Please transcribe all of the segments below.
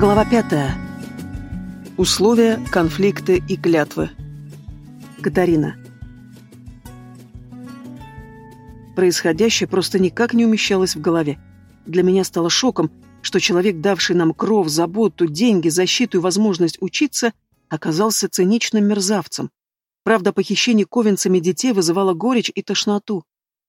Глава пятая. Условия, конфликты и клятвы. Катарина. Происходящее просто никак не умещалось в голове. Для меня стало шоком, что человек, давший нам кров, заботу, деньги, защиту и возможность учиться, оказался циничным мерзавцем. Правда, похищение ковенцами детей вызывало горечь и тошноту.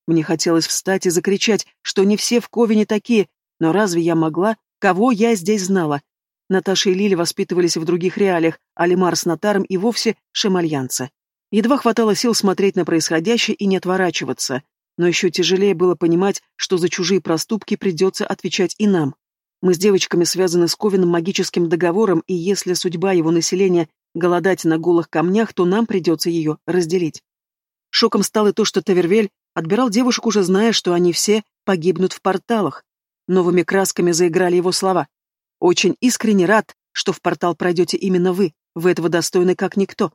Мне хотелось встать и закричать, что не все в Ковине такие, но разве я могла? Кого я здесь знала? Наташа и Лили воспитывались в других реалиях, а Лемар с Натаром и вовсе шемальянцы. Едва хватало сил смотреть на происходящее и не отворачиваться, но еще тяжелее было понимать, что за чужие проступки придется отвечать и нам. Мы с девочками связаны с Ковином магическим договором, и если судьба его населения голодать на голых камнях, то нам придется ее разделить. Шоком стало то, что Тавервель отбирал девушек, уже зная, что они все погибнут в порталах. Новыми красками заиграли его слова. «Очень искренне рад, что в портал пройдете именно вы. Вы этого достойны как никто».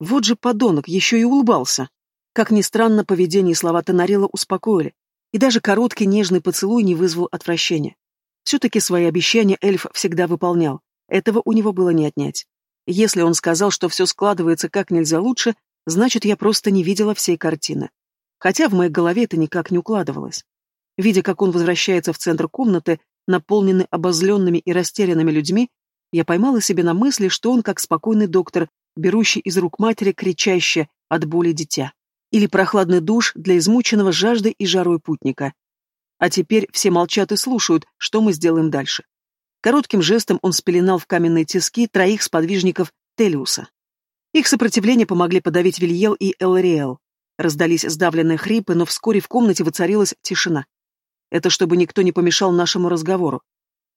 Вот же подонок, еще и улыбался. Как ни странно, поведение и слова Тонарила успокоили. И даже короткий нежный поцелуй не вызвал отвращения. Все-таки свои обещания эльф всегда выполнял. Этого у него было не отнять. Если он сказал, что все складывается как нельзя лучше, значит, я просто не видела всей картины. Хотя в моей голове это никак не укладывалось. Видя, как он возвращается в центр комнаты, наполненный обозленными и растерянными людьми, я поймала себе на мысли, что он как спокойный доктор, берущий из рук матери кричащее от боли дитя. Или прохладный душ для измученного жаждой и жарой путника. А теперь все молчат и слушают, что мы сделаем дальше. Коротким жестом он спеленал в каменные тиски троих сподвижников Телиуса. Их сопротивление помогли подавить Вильел и Элриэл. Раздались сдавленные хрипы, но вскоре в комнате воцарилась тишина. Это чтобы никто не помешал нашему разговору.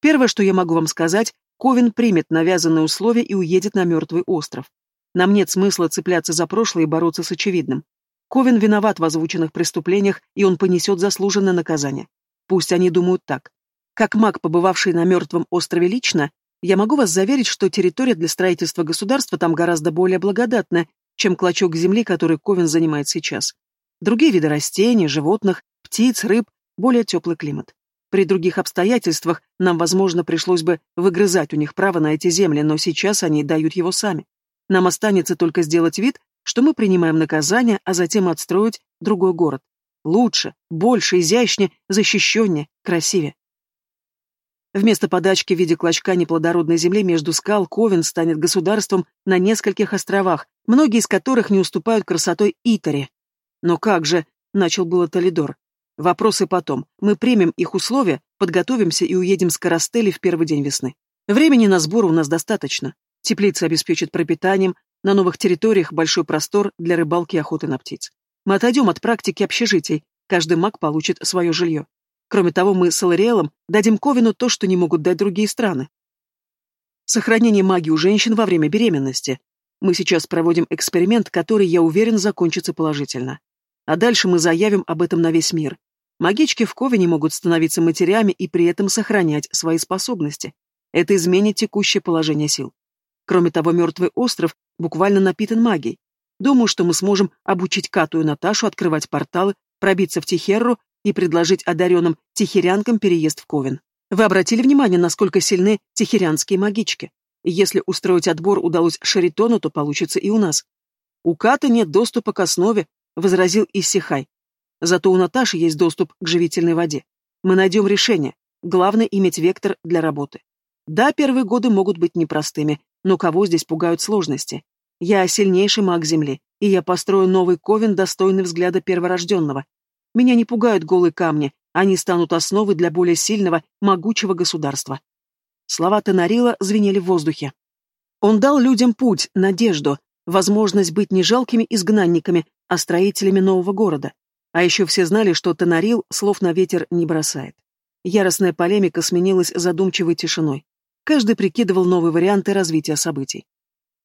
Первое, что я могу вам сказать, Ковин примет навязанные условия и уедет на мертвый остров. Нам нет смысла цепляться за прошлое и бороться с очевидным. Ковин виноват в озвученных преступлениях, и он понесет заслуженное наказание. Пусть они думают так. Как маг, побывавший на мертвом острове лично, я могу вас заверить, что территория для строительства государства там гораздо более благодатная, чем клочок земли, который Ковен занимает сейчас. Другие виды растений, животных, птиц, рыб, более теплый климат. При других обстоятельствах нам, возможно, пришлось бы выгрызать у них право на эти земли, но сейчас они дают его сами. Нам останется только сделать вид, что мы принимаем наказание, а затем отстроить другой город. Лучше, больше, изящнее, защищеннее, красивее. Вместо подачки в виде клочка неплодородной земли между скал Ковен станет государством на нескольких островах, многие из которых не уступают красотой Итаре. Но как же, начал было Толидор. Вопросы потом. Мы примем их условия, подготовимся и уедем с Карастели в первый день весны. Времени на сбор у нас достаточно. Теплица обеспечит пропитанием, на новых территориях большой простор для рыбалки и охоты на птиц. Мы отойдем от практики общежитий, каждый маг получит свое жилье. Кроме того, мы с Элариэлом дадим Ковину то, что не могут дать другие страны. Сохранение магии у женщин во время беременности. Мы сейчас проводим эксперимент, который, я уверен, закончится положительно. А дальше мы заявим об этом на весь мир. Магички в Ковине могут становиться матерями и при этом сохранять свои способности. Это изменит текущее положение сил. Кроме того, мертвый остров буквально напитан магией. Думаю, что мы сможем обучить Кату и Наташу открывать порталы, пробиться в Тихерру и предложить одаренным тихирянкам переезд в Ковен. Вы обратили внимание, насколько сильны тихирянские магички? Если устроить отбор удалось Шаритону, то получится и у нас. У Каты нет доступа к основе, возразил Иссихай. Зато у Наташи есть доступ к живительной воде. Мы найдем решение. Главное — иметь вектор для работы. Да, первые годы могут быть непростыми, но кого здесь пугают сложности? Я сильнейший маг Земли, и я построю новый ковен, достойный взгляда перворожденного, меня не пугают голые камни, они станут основой для более сильного, могучего государства. Слова Тенарила звенели в воздухе. Он дал людям путь, надежду, возможность быть не жалкими изгнанниками, а строителями нового города. А еще все знали, что Тенарил слов на ветер не бросает. Яростная полемика сменилась задумчивой тишиной. Каждый прикидывал новые варианты развития событий.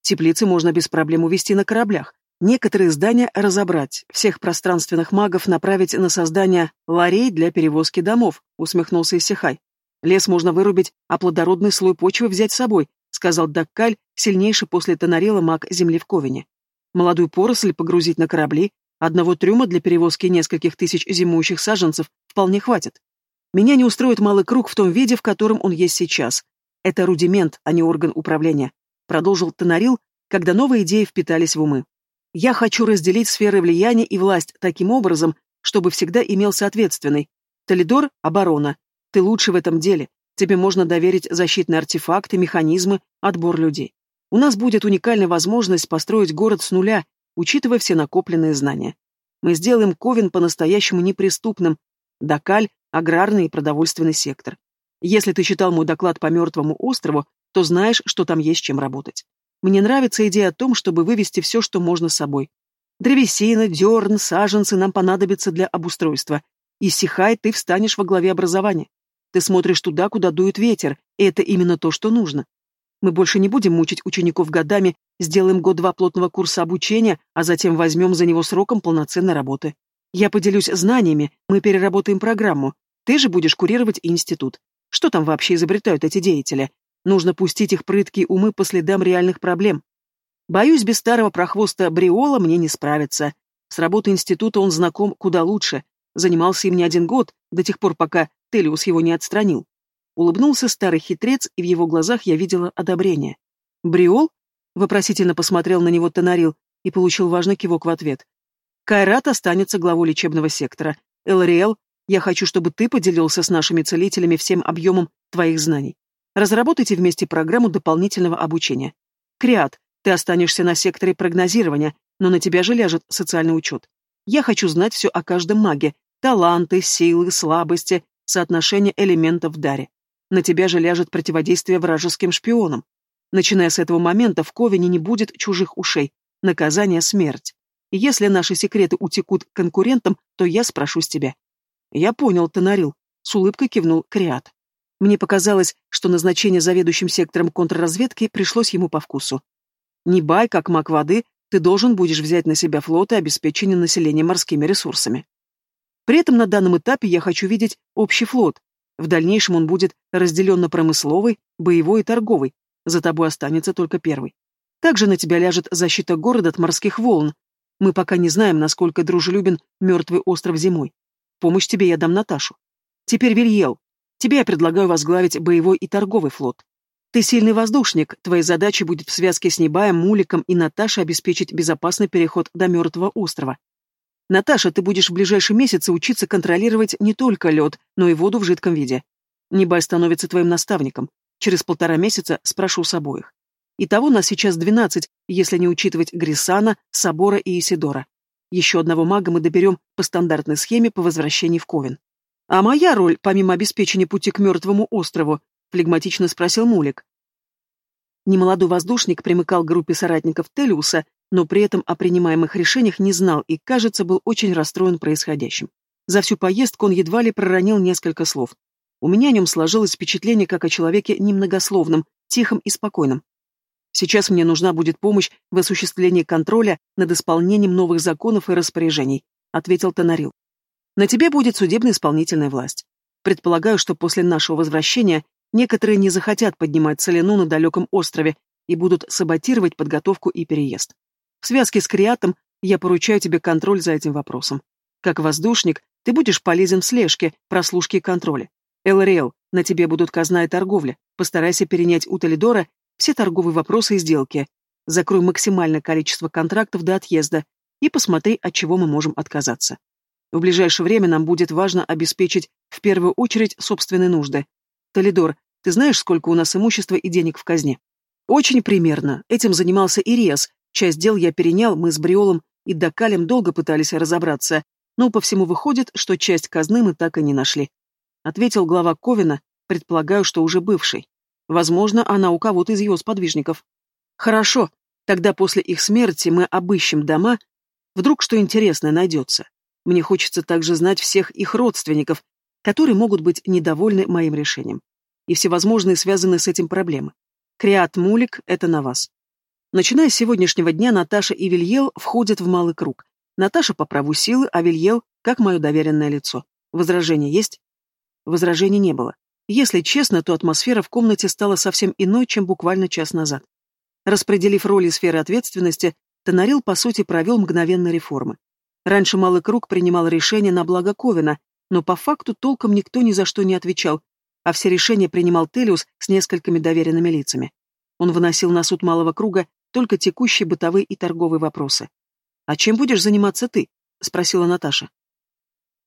Теплицы можно без проблем увести на кораблях, Некоторые здания разобрать, всех пространственных магов направить на создание ларей для перевозки домов, усмехнулся Исихай. Лес можно вырубить, а плодородный слой почвы взять с собой, сказал Даккаль, сильнейший после Тонарела маг земли в Ковине. Молодую поросль погрузить на корабли, одного трюма для перевозки нескольких тысяч зимующих саженцев вполне хватит. Меня не устроит малый круг в том виде, в котором он есть сейчас. Это рудимент, а не орган управления. Продолжил Тонарил, когда новые идеи впитались в умы. Я хочу разделить сферы влияния и власть таким образом, чтобы всегда имелся ответственный. Толидор — оборона. Ты лучше в этом деле. Тебе можно доверить защитные артефакты, механизмы, отбор людей. У нас будет уникальная возможность построить город с нуля, учитывая все накопленные знания. Мы сделаем Ковен по-настоящему неприступным. Дакаль — аграрный и продовольственный сектор. Если ты читал мой доклад по Мертвому острову, то знаешь, что там есть чем работать. Мне нравится идея о том, чтобы вывести все, что можно с собой. Древесина, дерн, саженцы нам понадобятся для обустройства. Иссихай, ты встанешь во главе образования. Ты смотришь туда, куда дует ветер, и это именно то, что нужно. Мы больше не будем мучить учеников годами, сделаем год-два плотного курса обучения, а затем возьмем за него сроком полноценной работы. Я поделюсь знаниями, мы переработаем программу. Ты же будешь курировать институт. Что там вообще изобретают эти деятели? Нужно пустить их прыткие умы по следам реальных проблем. Боюсь, без старого прохвоста Бриола мне не справиться. С работой института он знаком куда лучше. Занимался им не один год, до тех пор, пока Телиус его не отстранил. Улыбнулся старый хитрец, и в его глазах я видела одобрение. «Бриол?» — вопросительно посмотрел на него Тонарил и получил важный кивок в ответ. «Кайрат останется главой лечебного сектора. Элариэл, я хочу, чтобы ты поделился с нашими целителями всем объемом твоих знаний. Разработайте вместе программу дополнительного обучения. Криат, ты останешься на секторе прогнозирования, но на тебя же ляжет социальный учет. Я хочу знать все о каждом маге, таланты, силы, слабости, соотношение элементов в даре. На тебя же ляжет противодействие вражеским шпионам. Начиная с этого момента в Ковине не будет чужих ушей. Наказание — смерть. Если наши секреты утекут конкурентам, то я спрошу с тебя. Я понял, Тонарил. С улыбкой кивнул Криат. Мне показалось, что назначение заведующим сектором контрразведки пришлось ему по вкусу. Не бай, как маг воды, ты должен будешь взять на себя флот и обеспечение населения морскими ресурсами. При этом на данном этапе я хочу видеть общий флот. В дальнейшем он будет разделен на промысловый, боевой и торговый. За тобой останется только первый. Также на тебя ляжет защита города от морских волн. Мы пока не знаем, насколько дружелюбен мертвый остров зимой. Помощь тебе я дам Наташу. Теперь Вильел, Тебе я предлагаю возглавить боевой и торговый флот. Ты сильный воздушник, твоей задачей будет в связке с Небаем, Муликом и Наташей обеспечить безопасный переход до Мертвого острова. Наташа, ты будешь в ближайшие месяцы учиться контролировать не только лед, но и воду в жидком виде. Небай становится твоим наставником. Через полтора месяца спрошу с обоих. Итого нас сейчас двенадцать, если не учитывать Грисана, Собора и Исидора. Еще одного мага мы доберем по стандартной схеме по возвращении в Ковен. «А моя роль, помимо обеспечения пути к мертвому острову?» — флегматично спросил Мулик. Немолодой воздушник примыкал к группе соратников Телиуса, но при этом о принимаемых решениях не знал и, кажется, был очень расстроен происходящим. За всю поездку он едва ли проронил несколько слов. У меня о нем сложилось впечатление как о человеке немногословном, тихом и спокойном. Сейчас мне нужна будет помощь в осуществлении контроля над исполнением новых законов и распоряжений, ответил Тонарил. На тебе будет судебно-исполнительная власть. Предполагаю, что после нашего возвращения некоторые не захотят поднимать целину на далеком острове и будут саботировать подготовку и переезд. В связке с Криатом я поручаю тебе контроль за этим вопросом. Как воздушник, ты будешь полезен в слежке, прослушке и контроле. Элриэл, на тебе будут казна и торговля. Постарайся перенять у Толидора все торговые вопросы и сделки. Закрой максимальное количество контрактов до отъезда и посмотри, от чего мы можем отказаться. В ближайшее время нам будет важно обеспечить в первую очередь собственные нужды. Толидор, ты знаешь, сколько у нас имущества и денег в казне? Очень примерно. Этим занимался Ириас. Часть дел я перенял, мы с Бриолом и Дакалем долго пытались разобраться, но по всему выходит, что часть казны мы так и не нашли. Ответил глава Ковина, предполагаю, что уже бывший. Возможно, она у кого-то из его сподвижников. Хорошо, тогда после их смерти мы обыщем дома, вдруг что интересное найдется. Мне хочется также знать всех их родственников, которые могут быть недовольны моим решением. И всевозможные связанные с этим проблемы. Криат Мулик — это на вас. Начиная с сегодняшнего дня Наташа и Вильел входят в малый круг. Наташа по праву силы, а Вильел — как мое доверенное лицо. Возражения есть? Возражений не было. Если честно, то атмосфера в комнате стала совсем иной, чем буквально час назад. Распределив роли сферы ответственности, Тонарил, по сути, провел мгновенные реформы. Раньше Малый Круг принимал решения на благо Ковина, но по факту толком никто ни за что не отвечал. а все решения принимал Телиус с несколькими доверенными лицами. Он выносил на суд малого круга только текущие бытовые и торговые вопросы. «А чем будешь заниматься ты?» — спросила Наташа.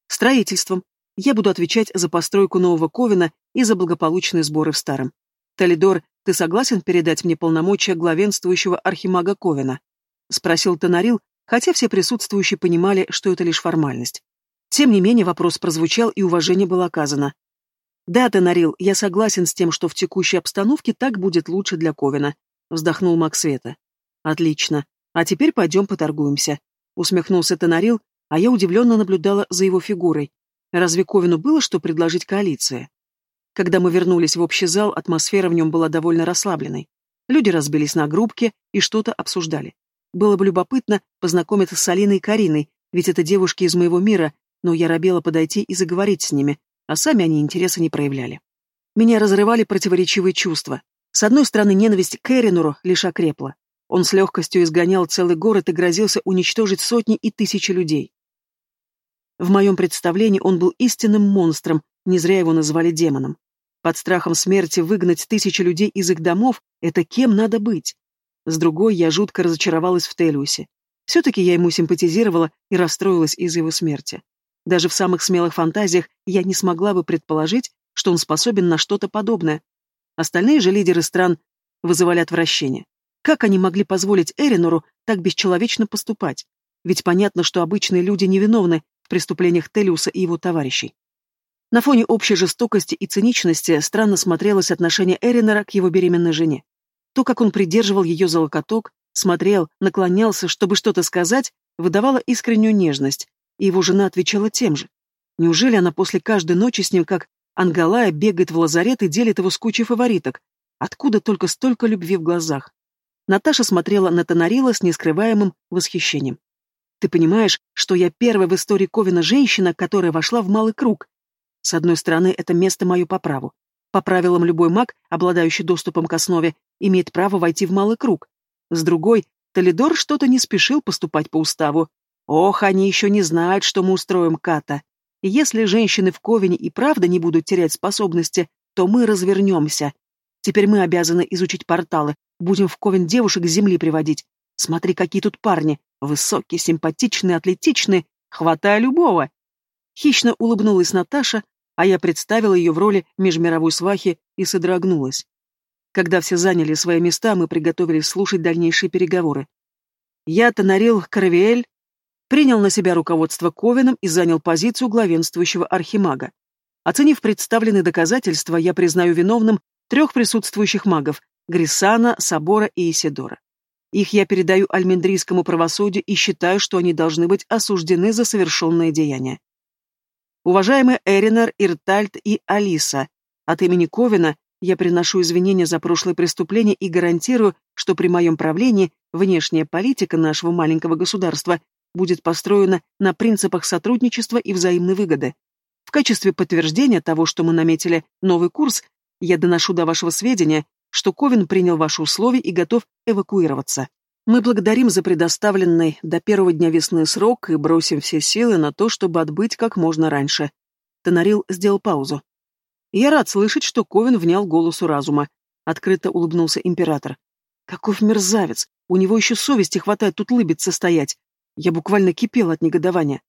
«Строительством. Я буду отвечать за постройку нового Ковина и за благополучные сборы в старом. Толидор, ты согласен передать мне полномочия главенствующего архимага Ковина?» — спросил Тонарил, хотя все присутствующие понимали, что это лишь формальность. Тем не менее, вопрос прозвучал, и уважение было оказано. «Да, Тонарил, я согласен с тем, что в текущей обстановке так будет лучше для Ковина», — вздохнул Максвета. «Отлично. А теперь пойдем поторгуемся», — усмехнулся Тонарил, а я удивленно наблюдала за его фигурой. Разве Ковину было что предложить коалиции? Когда мы вернулись в общий зал, атмосфера в нем была довольно расслабленной. Люди разбились на группки и что-то обсуждали. Было бы любопытно познакомиться с Алиной и Кариной, ведь это девушки из моего мира, но я робела подойти и заговорить с ними, а сами они интереса не проявляли. Меня разрывали противоречивые чувства. С одной стороны, ненависть к Эринуру лишь окрепла. Он с легкостью изгонял целый город и грозился уничтожить сотни и тысячи людей. В моем представлении он был истинным монстром, не зря его называли демоном. Под страхом смерти выгнать тысячи людей из их домов — это кем надо быть? С другой, я жутко разочаровалась в Телиусе. Все-таки я ему симпатизировала и расстроилась из-за его смерти. Даже в самых смелых фантазиях я не смогла бы предположить, что он способен на что-то подобное. Остальные же лидеры стран вызывали отвращение. Как они могли позволить Эринору так бесчеловечно поступать? Ведь понятно, что обычные люди невиновны в преступлениях Телиуса и его товарищей. На фоне общей жестокости и циничности странно смотрелось отношение Эринора к его беременной жене. То, как он придерживал ее за локоток, смотрел, наклонялся, чтобы что-то сказать, выдавало искреннюю нежность, и его жена отвечала тем же. Неужели она после каждой ночи с ним, как Ангалая, бегает в лазарет и делит его с кучей фавориток? Откуда только столько любви в глазах? Наташа смотрела на Тонарила с нескрываемым восхищением. «Ты понимаешь, что я первая в истории Ковина женщина, которая вошла в малый круг? С одной стороны, это место мое по праву. По правилам, любой маг, обладающий доступом к основе, имеет право войти в малый круг. С другой, Толидор что-то не спешил поступать по уставу, Ох, они еще не знают, что мы устроим Ката. Если женщины в Ковине и правда не будут терять способности, то мы развернемся. Теперь мы обязаны изучить порталы, будем в Ковен девушек с земли приводить. Смотри, какие тут парни. Высокие, симпатичные, атлетичные. Хватай любого. Хищно улыбнулась Наташа, а я представила ее в роли межмировой свахи и содрогнулась. Когда все заняли свои места, мы приготовились слушать дальнейшие переговоры. Я, Тонарил Каравиэль, принял на себя руководство Ковином и занял позицию главенствующего архимага. Оценив представленные доказательства, я признаю виновным трех присутствующих магов – Грисана, Собора и Исидора. Их я передаю альмендрийскому правосудию и считаю, что они должны быть осуждены за совершенные деяния. Уважаемые Эринар, Иртальт и Алиса, от имени Ковина я приношу извинения за прошлое преступление и гарантирую, что при моем правлении внешняя политика нашего маленького государства будет построена на принципах сотрудничества и взаимной выгоды. В качестве подтверждения того, что мы наметили новый курс, я доношу до вашего сведения, что Ковен принял ваши условия и готов эвакуироваться. Мы благодарим за предоставленный до первого дня весны срок и бросим все силы на то, чтобы отбыть как можно раньше. Тонарил сделал паузу. Я рад слышать, что Ковен внял голосу разума. Открыто улыбнулся император. Каков мерзавец! У него еще совести хватает тут лыбиться стоять. Я буквально кипел от негодования.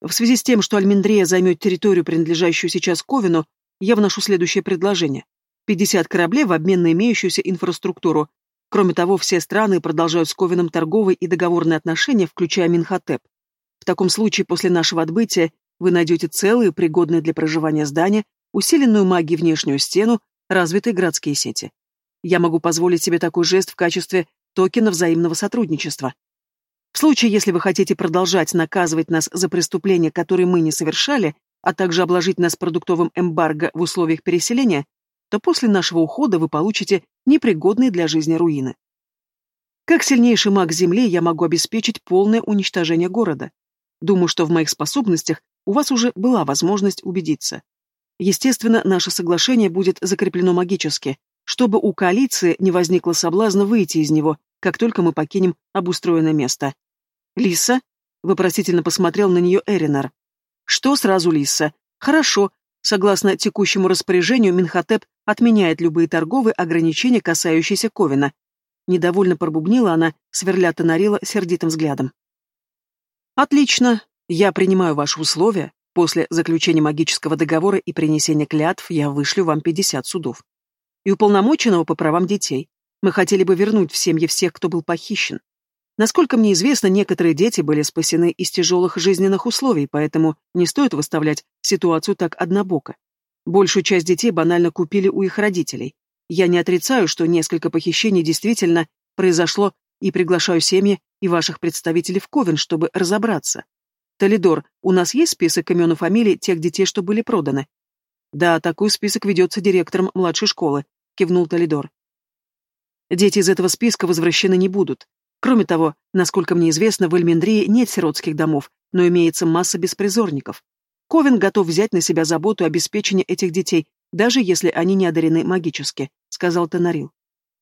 В связи с тем, что Альмендрея займет территорию, принадлежащую сейчас Ковину, я вношу следующее предложение. 50 кораблей в обмен на имеющуюся инфраструктуру. Кроме того, все страны продолжают с Ковином торговые и договорные отношения, включая Минхотеп. В таком случае, после нашего отбытия, вы найдете целые, пригодные для проживания здания, усиленную магией внешнюю стену, развитые городские сети. Я могу позволить себе такой жест в качестве токена взаимного сотрудничества. В случае, если вы хотите продолжать наказывать нас за преступления, которые мы не совершали, а также обложить нас продуктовым эмбарго в условиях переселения, то после нашего ухода вы получите непригодные для жизни руины. Как сильнейший маг Земли я могу обеспечить полное уничтожение города. Думаю, что в моих способностях у вас уже была возможность убедиться. Естественно, наше соглашение будет закреплено магически, чтобы у коалиции не возникло соблазна выйти из него, как только мы покинем обустроенное место. «Лиса?» — вопросительно посмотрел на нее Эринар. «Что сразу Лиса? Хорошо. Согласно текущему распоряжению, Минхотеп отменяет любые торговые ограничения, касающиеся Ковина. Недовольно пробубнила она, сверля Тонарила сердитым взглядом. «Отлично. Я принимаю ваши условия. После заключения магического договора и принесения клятв я вышлю вам 50 судов. И уполномоченного по правам детей. Мы хотели бы вернуть в семьи всех, кто был похищен. Насколько мне известно, некоторые дети были спасены из тяжелых жизненных условий, поэтому не стоит выставлять ситуацию так однобоко. Большую часть детей банально купили у их родителей. Я не отрицаю, что несколько похищений действительно произошло, и приглашаю семьи и ваших представителей в Ковен, чтобы разобраться. Толидор, у нас есть список имен и фамилий тех детей, что были проданы? Да, такой список ведется директором младшей школы, кивнул Толидор. Дети из этого списка возвращены не будут. Кроме того, насколько мне известно, в Эльмендрии нет сиротских домов, но имеется масса беспризорников. Ковен готов взять на себя заботу и обеспечение этих детей, даже если они не одарены магически, сказал Тонарил.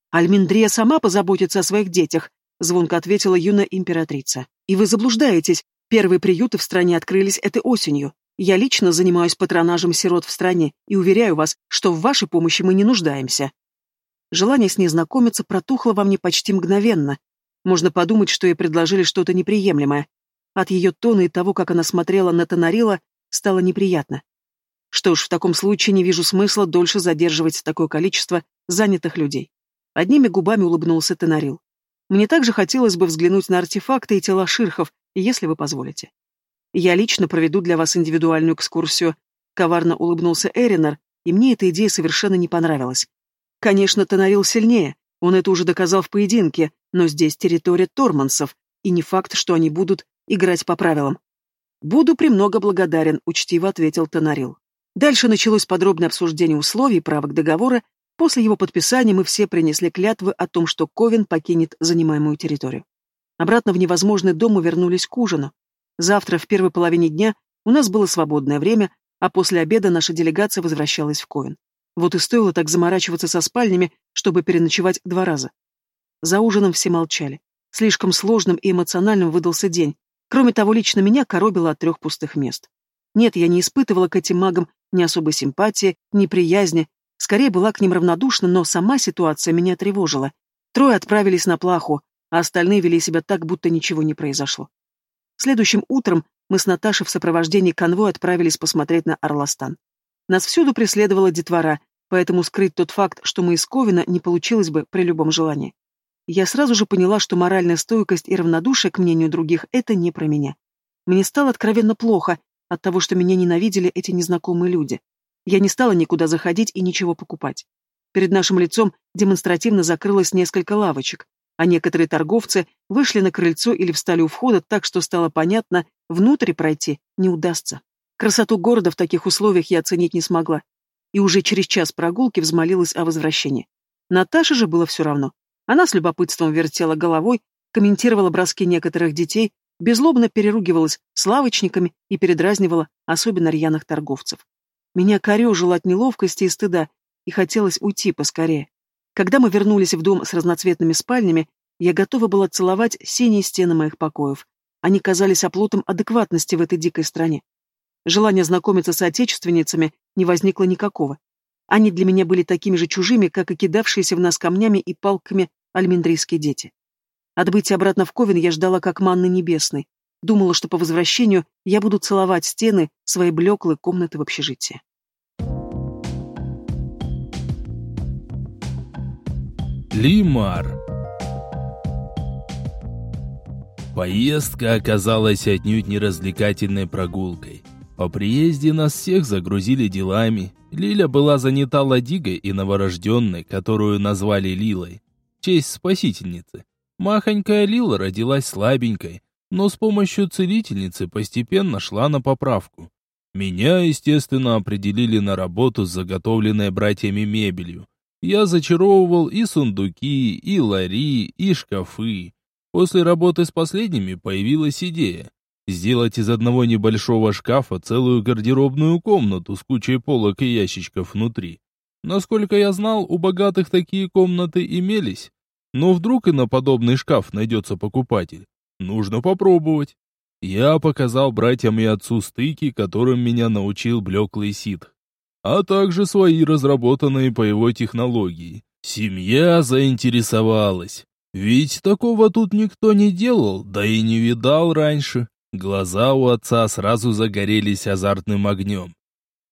Альминдрия сама позаботится о своих детях, звонко ответила юная императрица. И вы заблуждаетесь. Первые приюты в стране открылись этой осенью. Я лично занимаюсь патронажем сирот в стране и уверяю вас, что в вашей помощи мы не нуждаемся. Желание с ней знакомиться протухло во мне почти мгновенно, можно подумать, что ей предложили что-то неприемлемое. От ее тона и того, как она смотрела на Тонарила, стало неприятно. Что ж, в таком случае не вижу смысла дольше задерживать такое количество занятых людей. Одними губами улыбнулся Тонарил. Мне также хотелось бы взглянуть на артефакты и тела ширхов, если вы позволите. Я лично проведу для вас индивидуальную экскурсию. Коварно улыбнулся Эринар, и мне эта идея совершенно не понравилась. Конечно, Тонарил сильнее, он это уже доказал в поединке, но здесь территория тормансов, и не факт, что они будут играть по правилам. «Буду премного благодарен», — учтиво ответил Тонарил. Дальше началось подробное обсуждение условий и правок договора. После его подписания мы все принесли клятвы о том, что Ковен покинет занимаемую территорию. Обратно в невозможный дом мы вернулись к ужину. Завтра, в первой половине дня, у нас было свободное время, а после обеда наша делегация возвращалась в Ковен. Вот и стоило так заморачиваться со спальнями, чтобы переночевать два раза. За ужином все молчали. Слишком сложным и эмоциональным выдался день. Кроме того, лично меня коробило от трех пустых мест. Нет, я не испытывала к этим магам ни особой симпатии, ни приязни, скорее была к ним равнодушна, но сама ситуация меня тревожила. Трое отправились на плаху, а остальные вели себя так, будто ничего не произошло. Следующим утром мы с Наташей в сопровождении конвоя отправились посмотреть на Орластан. Нас всюду преследовала детвора, поэтому скрыть тот факт, что мы из Ковина, не получилось бы при любом желании. Я сразу же поняла, что моральная стойкость и равнодушие к мнению других — это не про меня. Мне стало откровенно плохо от того, что меня ненавидели эти незнакомые люди. Я не стала никуда заходить и ничего покупать. Перед нашим лицом демонстративно закрылось несколько лавочек, а некоторые торговцы вышли на крыльцо или встали у входа так, что стало понятно, внутрь пройти не удастся. Красоту города в таких условиях я оценить не смогла. И уже через час прогулки взмолилась о возвращении. Наташе же было все равно. Она с любопытством вертела головой, комментировала броски некоторых детей, безлобно переругивалась с лавочниками и передразнивала особенно рьяных торговцев. Меня корежило от неловкости и стыда, и хотелось уйти поскорее. Когда мы вернулись в дом с разноцветными спальнями, я готова была целовать синие стены моих покоев. Они казались оплотом адекватности в этой дикой стране. Желания знакомиться с отечественницами не возникло никакого. Они для меня были такими же чужими, как и кидавшиеся в нас камнями и палками альмендрийские дети. Отбытие обратно в Ковен я ждала как манны небесной. Думала, что по возвращению я буду целовать стены своей блеклой комнаты в общежитии. Лимар Поездка оказалась отнюдь не развлекательной прогулкой. По приезде нас всех загрузили делами. Лиля была занята ладигой и новорожденной, которую назвали Лилой, честь спасительницы. Махонькая Лила родилась слабенькой, но с помощью целительницы постепенно шла на поправку. Меня, естественно, определили на работу с заготовленной братьями мебелью. Я зачаровывал и сундуки, и лари, и шкафы. После работы с последними появилась идея Сделать из одного небольшого шкафа целую гардеробную комнату с кучей полок и ящичков внутри. Насколько я знал, у богатых такие комнаты имелись. Но вдруг и на подобный шкаф найдется покупатель. Нужно попробовать. Я показал братьям и отцу стыки, которым меня научил блеклый ситх. а также свои разработанные по его технологии. Семья заинтересовалась. Ведь такого тут никто не делал, да и не видал раньше. Глаза у отца сразу загорелись азартным огнем.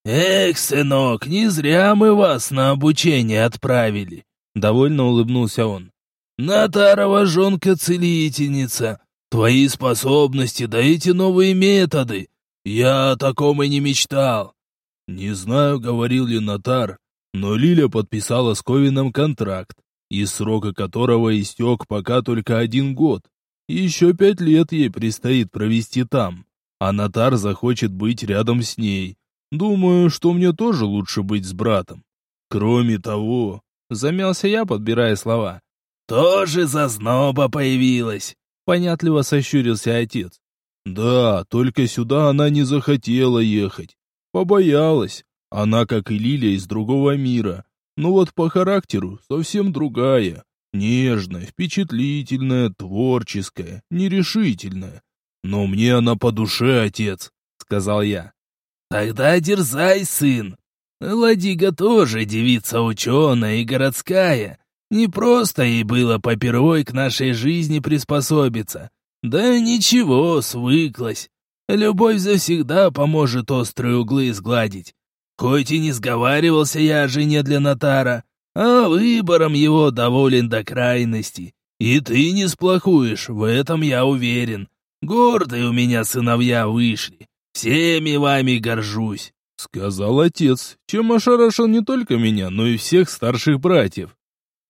«Эх, сынок, не зря мы вас на обучение отправили», — довольно улыбнулся он. «Натарова жонка-целительница, твои способности, да эти новые методы. Я о таком и не мечтал». Не знаю, говорил ли Натар, но Лиля подписала с Ковином контракт, из срока которого истек пока только один год. Еще пять лет ей предстоит провести там, а Натар захочет быть рядом с ней. Думаю, что мне тоже лучше быть с братом. Кроме того, замялся я, подбирая слова. Тоже зазноба появилась, понятливо сощурился отец. Да, только сюда она не захотела ехать. Побоялась. Она, как и Лилия, из другого мира. Но вот по характеру совсем другая. Нежная, впечатлительная, творческая, нерешительная. Но мне она по душе, отец, сказал я. Тогда дерзай, сын. Ладига тоже девица ученая и городская. Не просто ей было попервой к нашей жизни приспособиться. Да ничего, свыклась. Любовь завсегда поможет острые углы сгладить. Хоть и не сговаривался я о жене для Натара, а выбором его доволен до крайности. И ты не сплохуешь, в этом я уверен. Гордые у меня сыновья вышли. Всеми вами горжусь», — сказал отец, чем ошарашил не только меня, но и всех старших братьев.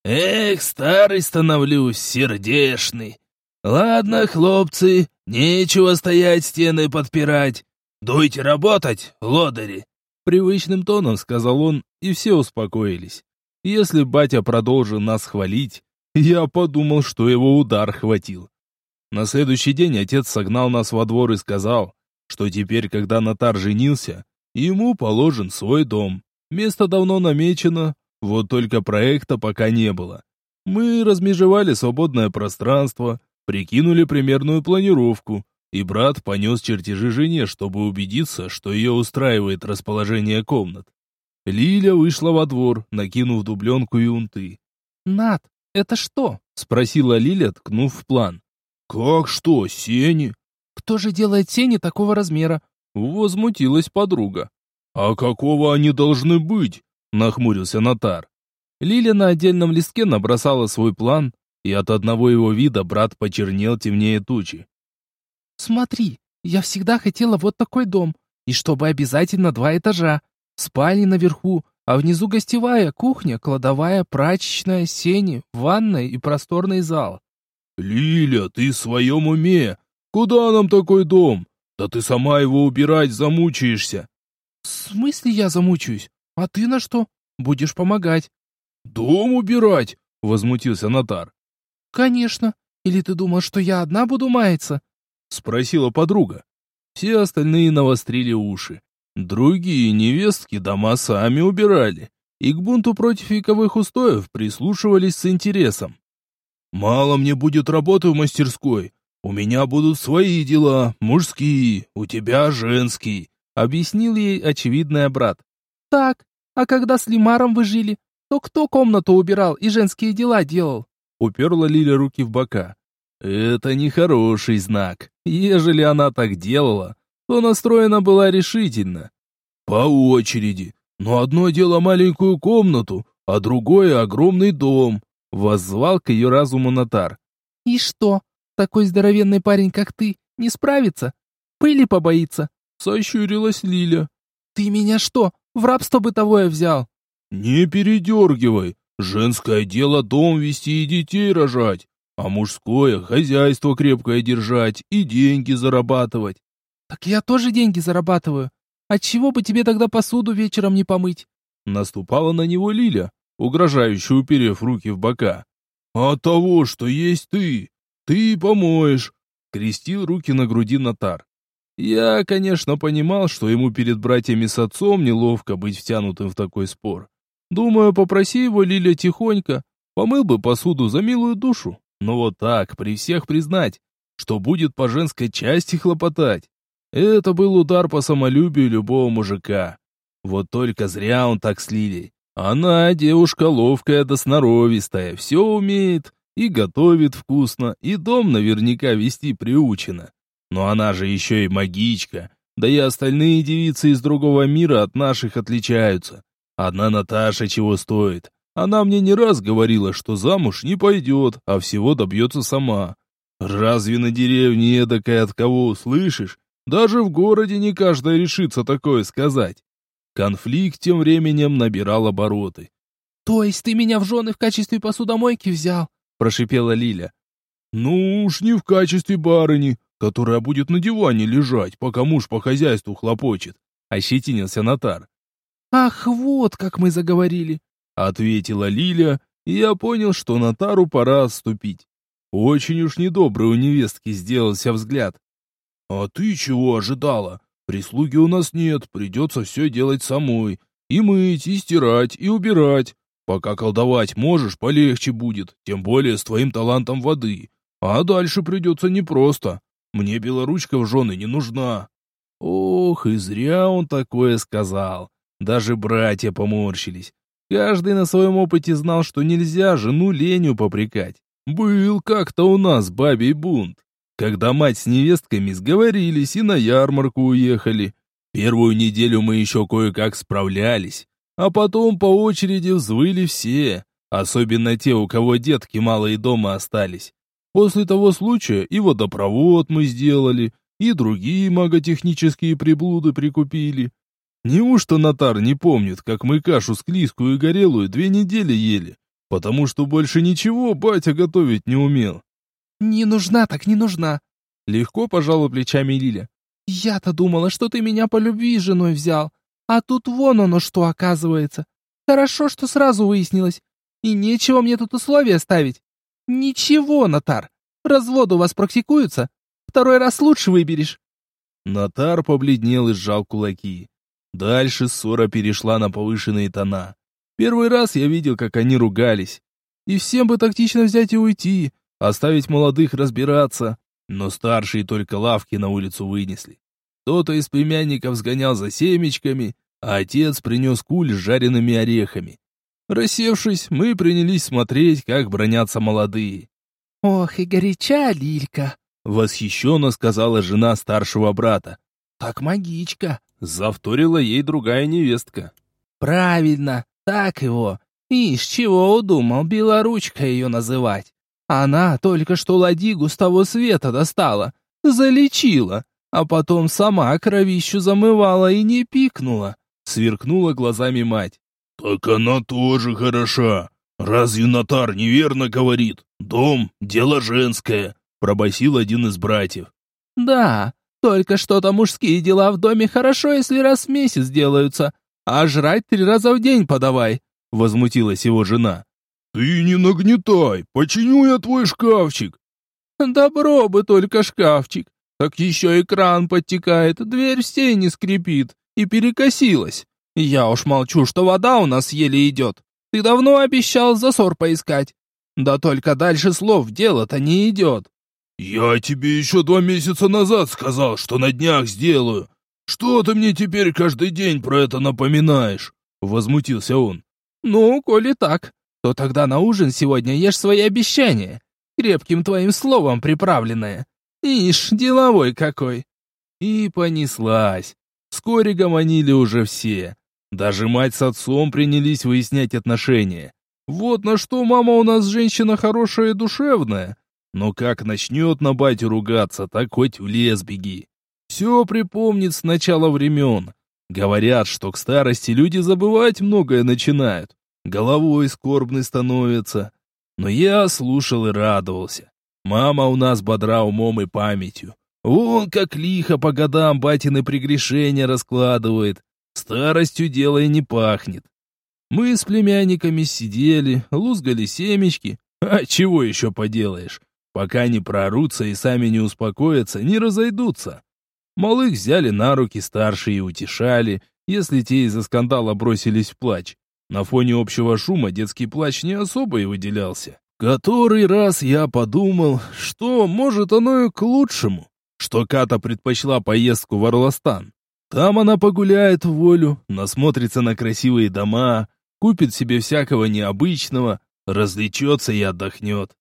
«Эх, старый становлюсь, сердешный. Ладно, хлопцы, нечего стоять стены подпирать. Дуйте работать, лодыри!» Привычным тоном сказал он, и все успокоились. Если батя продолжил нас хвалить, я подумал, что его удар хватил. На следующий день отец согнал нас во двор и сказал, что теперь, когда Натар женился, ему положен свой дом. Место давно намечено, вот только проекта пока не было. Мы размежевали свободное пространство, прикинули примерную планировку, и брат понес чертежи жене, чтобы убедиться, что ее устраивает расположение комнат. Лиля вышла во двор, накинув дубленку и унты. «Над, это что?» — спросила Лиля, ткнув в план. «Как что, сени?» «Кто же делает сени такого размера?» — возмутилась подруга. «А какого они должны быть?» — нахмурился Натар. Лиля на отдельном листке набросала свой план, и от одного его вида брат почернел темнее тучи. «Смотри, я всегда хотела вот такой дом, и чтобы обязательно два этажа. Спальни наверху, а внизу гостевая, кухня, кладовая, прачечная, сени, ванная и просторный зал. «Лиля, ты в своем уме? Куда нам такой дом? Да ты сама его убирать замучаешься!» «В смысле я замучаюсь? А ты на что? Будешь помогать?» «Дом убирать?» — возмутился Натар. «Конечно. Или ты думал, что я одна буду маяться?» — спросила подруга. Все остальные навострили уши. Другие невестки дома сами убирали, и к бунту против вековых устоев прислушивались с интересом. «Мало мне будет работы в мастерской. У меня будут свои дела, мужские, у тебя женские», — объяснил ей очевидный брат. «Так, а когда с Лимаром вы жили, то кто комнату убирал и женские дела делал?» Уперла Лиля руки в бока. «Это нехороший знак. Ежели она так делала, то настроена была решительно. По очереди. Но одно дело маленькую комнату, а другое огромный дом. Воззвал к ее разуму Натар. И что, такой здоровенный парень, как ты, не справится? Пыли побоится? Сощурилась Лиля. Ты меня что, в рабство бытовое взял? Не передергивай. Женское дело дом вести и детей рожать, а мужское хозяйство крепкое держать и деньги зарабатывать. «Так я тоже деньги зарабатываю. Отчего бы тебе тогда посуду вечером не помыть?» Наступала на него Лиля, угрожающе уперев руки в бока. «А «От того, что есть ты, ты помоешь!» Крестил руки на груди Натар. Я, конечно, понимал, что ему перед братьями с отцом неловко быть втянутым в такой спор. Думаю, попроси его Лиля тихонько, помыл бы посуду за милую душу. Но вот так, при всех признать, что будет по женской части хлопотать. Это был удар по самолюбию любого мужика. Вот только зря он так с Лилей. Она девушка ловкая да сноровистая, все умеет, и готовит вкусно, и дом наверняка вести приучена. Но она же еще и магичка, да и остальные девицы из другого мира от наших отличаются. Одна Наташа чего стоит. Она мне не раз говорила, что замуж не пойдет, а всего добьется сама. Разве на деревне эдакое от кого услышишь? Даже в городе не каждая решится такое сказать. Конфликт тем временем набирал обороты. «То есть ты меня в жены в качестве посудомойки взял?» – прошипела Лиля. «Ну уж не в качестве барыни, которая будет на диване лежать, пока муж по хозяйству хлопочет», – ощетинился Натар. «Ах, вот как мы заговорили», — ответила Лиля, и я понял, что Натару пора отступить. Очень уж недобрый у невестки сделался взгляд. «А ты чего ожидала? Прислуги у нас нет, придется все делать самой. И мыть, и стирать, и убирать. Пока колдовать можешь, полегче будет, тем более с твоим талантом воды. А дальше придется непросто. Мне белоручка в жены не нужна». Ох, и зря он такое сказал. Даже братья поморщились. Каждый на своем опыте знал, что нельзя жену ленью попрекать. Был как-то у нас бабий бунт, когда мать с невестками сговорились и на ярмарку уехали. Первую неделю мы еще кое-как справлялись, а потом по очереди взвыли все, особенно те, у кого детки мало и дома остались. После того случая и водопровод мы сделали, и другие маготехнические приблуды прикупили. Неужто Натар не помнит, как мы кашу склизкую и горелую две недели ели? Потому что больше ничего батя готовить не умел. «Не нужна так не нужна», — легко пожала плечами Лиля. «Я-то думала, что ты меня по любви женой взял, а тут вон оно что оказывается. Хорошо, что сразу выяснилось. И нечего мне тут условия ставить. Ничего, Натар, развод у вас практикуется. Второй раз лучше выберешь». Натар побледнел и сжал кулаки. Дальше ссора перешла на повышенные тона. Первый раз я видел, как они ругались. И всем бы тактично взять и уйти, оставить молодых разбираться. Но старшие только лавки на улицу вынесли. Кто-то из племянников сгонял за семечками, а отец принес куль с жареными орехами. Рассевшись, мы принялись смотреть, как бронятся молодые. «Ох и горяча Лилька!» — восхищенно сказала жена старшего брата. «Так магичка!» Завторила ей другая невестка. «Правильно, так его. Ишь, чего удумал белоручка ее называть? Она только что ладигу с того света достала, залечила, а потом сама кровищу замывала и не пикнула». Сверкнула глазами мать. «Так она тоже хороша. Разве нотар неверно говорит? Дом — дело женское», — пробасил один из братьев. «Да, только что-то мужские дела в доме хорошо, если раз в месяц делаются, а жрать три раза в день подавай», — возмутилась его жена. «Ты не нагнетай, починю я твой шкафчик». «Добро бы только шкафчик, так еще и кран подтекает, дверь в стене скрипит и перекосилась. Я уж молчу, что вода у нас еле идет. Ты давно обещал засор поискать. Да только дальше слов дело-то не идет». «Я тебе еще два месяца назад сказал, что на днях сделаю. Что ты мне теперь каждый день про это напоминаешь?» Возмутился он. «Ну, коли так, то тогда на ужин сегодня ешь свои обещания, крепким твоим словом приправленное. Ишь, деловой какой!» И понеслась. Вскоре гомонили уже все. Даже мать с отцом принялись выяснять отношения. Вот на что мама у нас женщина хорошая и душевная, но как начнет на батю ругаться, так хоть в лес беги. Все припомнит с начала времен. Говорят, что к старости люди забывать многое начинают. Головой скорбный становится. Но я слушал и радовался. Мама у нас бодра умом и памятью. Вон как лихо по годам батины прегрешения раскладывает. Старостью дело и не пахнет. Мы с племянниками сидели, лузгали семечки. А чего еще поделаешь? Пока не прорутся и сами не успокоятся, не разойдутся. Малых взяли на руки старшие и утешали, если те из-за скандала бросились в плач. На фоне общего шума детский плач не особо и выделялся. Который раз я подумал, что, может, оно и к лучшему, что Ката предпочла поездку в Орластан. Там она погуляет в волю, насмотрится на красивые дома, купит себе всякого необычного, развлечется и отдохнет.